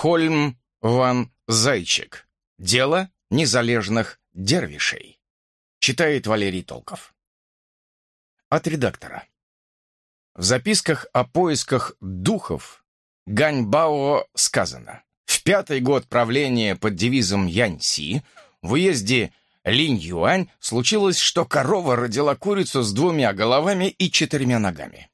Хольм ван Зайчик. Дело незалежных дервишей. Читает Валерий Толков. От редактора. В записках о поисках духов Ганьбао сказано. В пятый год правления под девизом Яньси в уезде Линь-Юань случилось, что корова родила курицу с двумя головами и четырьмя ногами.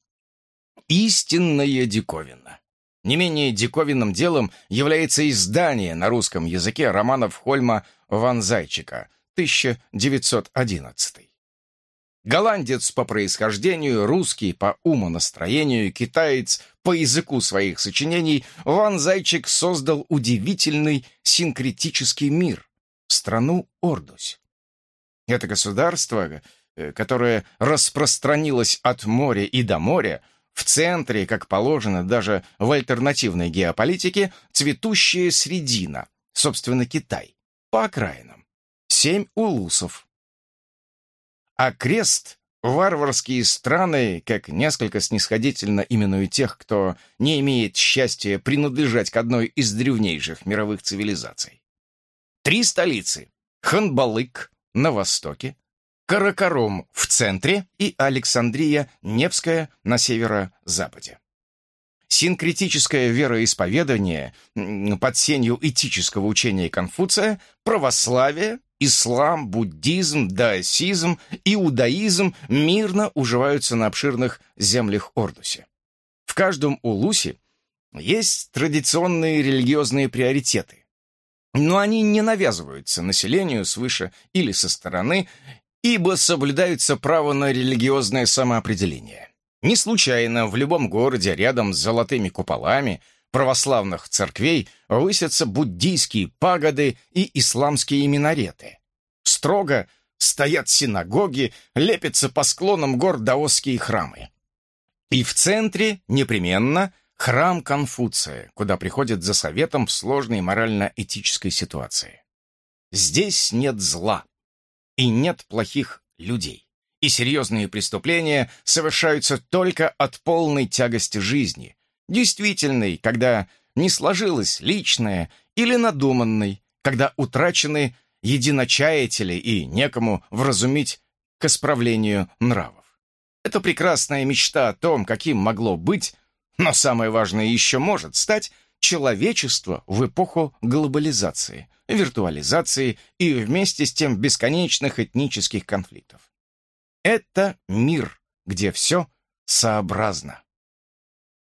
Истинная диковина. Не менее диковинным делом является издание на русском языке романов Хольма Ван Зайчика 1911. Голландец по происхождению, русский по умонастроению, китаец по языку своих сочинений, Ван Зайчик создал удивительный синкретический мир — страну Ордусь. Это государство, э, которое распространилось от моря и до моря, в центре, как положено даже в альтернативной геополитике, цветущая средина, собственно, Китай, по окраинам. Семь улусов. А крест варварские страны, как несколько снисходительно именуют тех, кто не имеет счастья принадлежать к одной из древнейших мировых цивилизаций. Три столицы — Ханбалык на востоке, Каракарум в центре и Александрия Невская на северо-западе. Синкретическое вероисповедание под сенью этического учения Конфуция, православие, ислам, буддизм, даосизм, иудаизм мирно уживаются на обширных землях Ордусе. В каждом улусе есть традиционные религиозные приоритеты, но они не навязываются населению свыше или со стороны ибо соблюдается право на религиозное самоопределение. Не случайно в любом городе рядом с золотыми куполами православных церквей высятся буддийские пагоды и исламские минареты. Строго стоят синагоги, лепятся по склонам гор даосские храмы. И в центре непременно храм Конфуция, куда приходят за советом в сложной морально-этической ситуации. Здесь нет зла, и нет плохих людей. И серьезные преступления совершаются только от полной тягости жизни, действительной, когда не сложилось личное, или надуманной, когда утрачены единочаятели и некому вразумить к исправлению нравов. Это прекрасная мечта о том, каким могло быть, но самое важное еще может стать человечество в эпоху глобализации, виртуализации и вместе с тем бесконечных этнических конфликтов. Это мир, где все сообразно.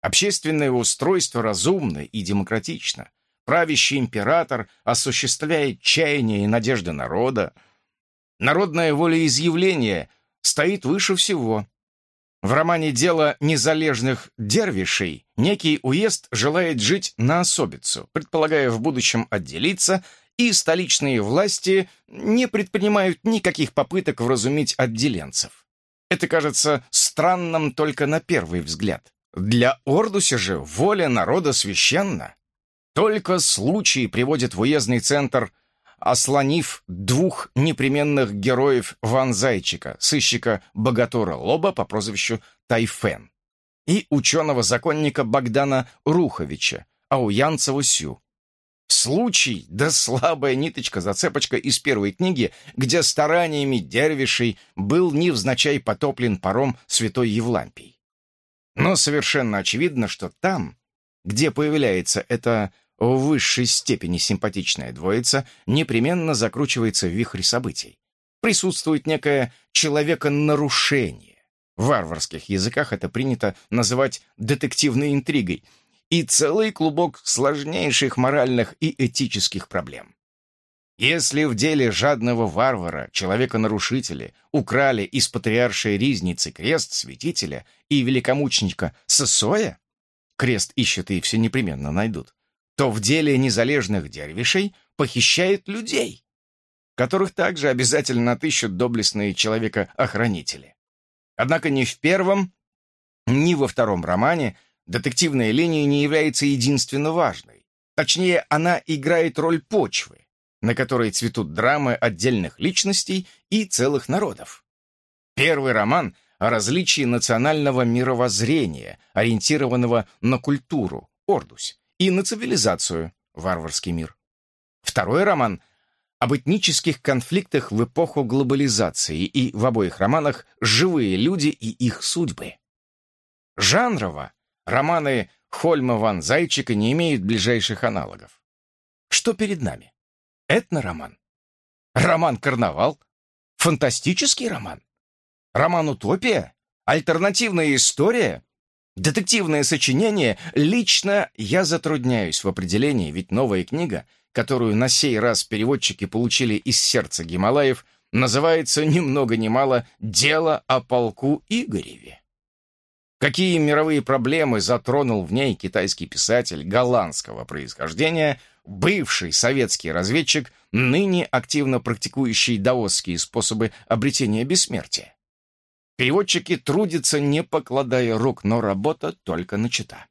Общественное устройство разумно и демократично. Правящий император осуществляет чаяния и надежды народа. Народное волеизъявление стоит выше всего. В романе «Дело незалежных дервишей» некий уезд желает жить на особицу, предполагая в будущем отделиться и столичные власти не предпринимают никаких попыток вразумить отделенцев. Это кажется странным только на первый взгляд. Для Ордуса же воля народа священна. Только случай приводит в уездный центр, ослонив двух непременных героев Ван Зайчика, сыщика Богатора Лоба по прозвищу Тайфен, и ученого-законника Богдана Руховича, Ауянцеву Сю, Случай, да слабая ниточка-зацепочка из первой книги, где стараниями дервишей был невзначай потоплен паром святой Евлампий. Но совершенно очевидно, что там, где появляется эта в высшей степени симпатичная двоица, непременно закручивается в вихрь событий. Присутствует некое человеконарушение. В варварских языках это принято называть детективной интригой — и целый клубок сложнейших моральных и этических проблем. Если в деле жадного варвара, человека-нарушителя, украли из патриаршей ризницы крест святителя и великомученика Сосоя, крест ищут и все непременно найдут, то в деле незалежных дервишей похищают людей, которых также обязательно отыщут доблестные человека-охранители. Однако ни в первом, ни во втором романе Детективная линия не является единственно важной. Точнее, она играет роль почвы, на которой цветут драмы отдельных личностей и целых народов. Первый роман о различии национального мировоззрения, ориентированного на культуру, Ордусь, и на цивилизацию, «Варварский мир». Второй роман об этнических конфликтах в эпоху глобализации и в обоих романах живые люди и их судьбы. Жанрово романы Хольма ван Зайчика не имеют ближайших аналогов. Что перед нами? Этнороман? Роман-карнавал? Фантастический роман? Роман-утопия? Альтернативная история? Детективное сочинение? Лично я затрудняюсь в определении, ведь новая книга, которую на сей раз переводчики получили из сердца Гималаев, называется ни много ни мало «Дело о полку Игореве». Какие мировые проблемы затронул в ней китайский писатель голландского происхождения, бывший советский разведчик, ныне активно практикующий даосские способы обретения бессмертия? Переводчики трудятся, не покладая рук, но работа только начата.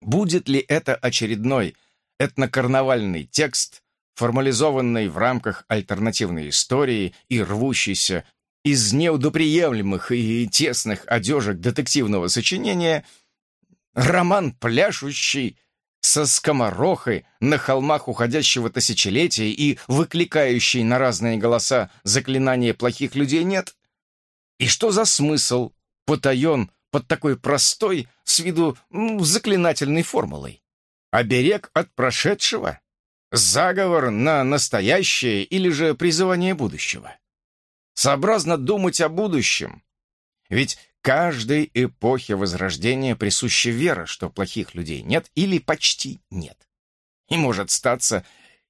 Будет ли это очередной этнокарнавальный текст, формализованный в рамках альтернативной истории и рвущийся из неудоприемлемых и тесных одежек детективного сочинения роман пляшущий со скоморохой на холмах уходящего тысячелетия и выкликающий на разные голоса заклинания плохих людей нет? И что за смысл потаен под такой простой, с виду ну, заклинательной формулой? Оберег от прошедшего? Заговор на настоящее или же призывание будущего? сообразно думать о будущем. Ведь каждой эпохе Возрождения присуща вера, что плохих людей нет или почти нет. И может статься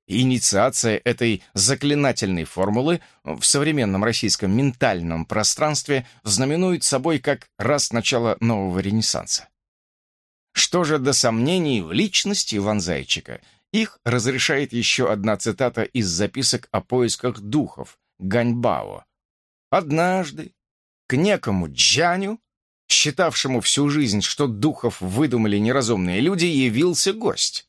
инициация этой заклинательной формулы в современном российском ментальном пространстве знаменует собой как раз начало нового ренессанса. Что же до сомнений в личности Иван Зайчика, их разрешает еще одна цитата из записок о поисках духов Ганьбао, Однажды к некому Джаню, считавшему всю жизнь, что духов выдумали неразумные люди, явился гость.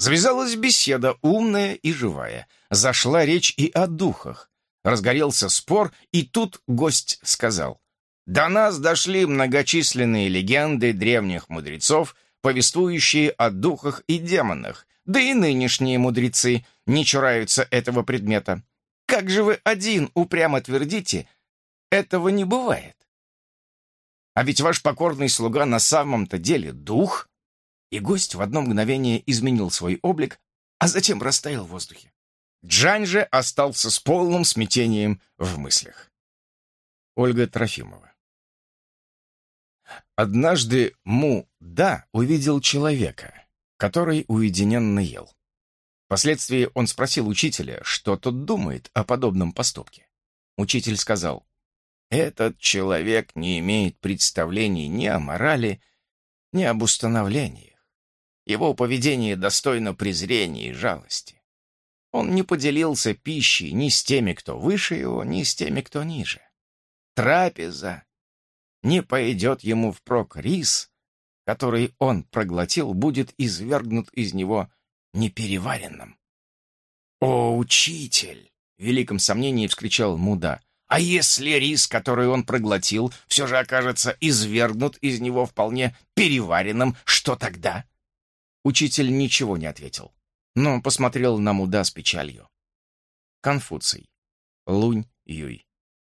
Завязалась беседа, умная и живая. Зашла речь и о духах. Разгорелся спор, и тут гость сказал. «До нас дошли многочисленные легенды древних мудрецов, повествующие о духах и демонах, да и нынешние мудрецы не чураются этого предмета. Как же вы один упрямо твердите, этого не бывает. А ведь ваш покорный слуга на самом-то деле дух. И гость в одно мгновение изменил свой облик, а затем растаял в воздухе. Джань же остался с полным смятением в мыслях. Ольга Трофимова Однажды Му-Да увидел человека, который уединенно ел. Впоследствии он спросил учителя, что тот думает о подобном поступке. Учитель сказал, этот человек не имеет представлений ни о морали, ни об установлениях. Его поведение достойно презрения и жалости. Он не поделился пищей ни с теми, кто выше его, ни с теми, кто ниже. Трапеза не пойдет ему впрок рис, который он проглотил, будет извергнут из него непереваренным. «О, учитель!» — в великом сомнении вскричал Муда. А если рис, который он проглотил, все же окажется извергнут из него вполне переваренным, что тогда? Учитель ничего не ответил, но посмотрел на Муда с печалью. Конфуций. Лунь Юй.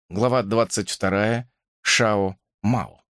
Глава 22. Шао Мао.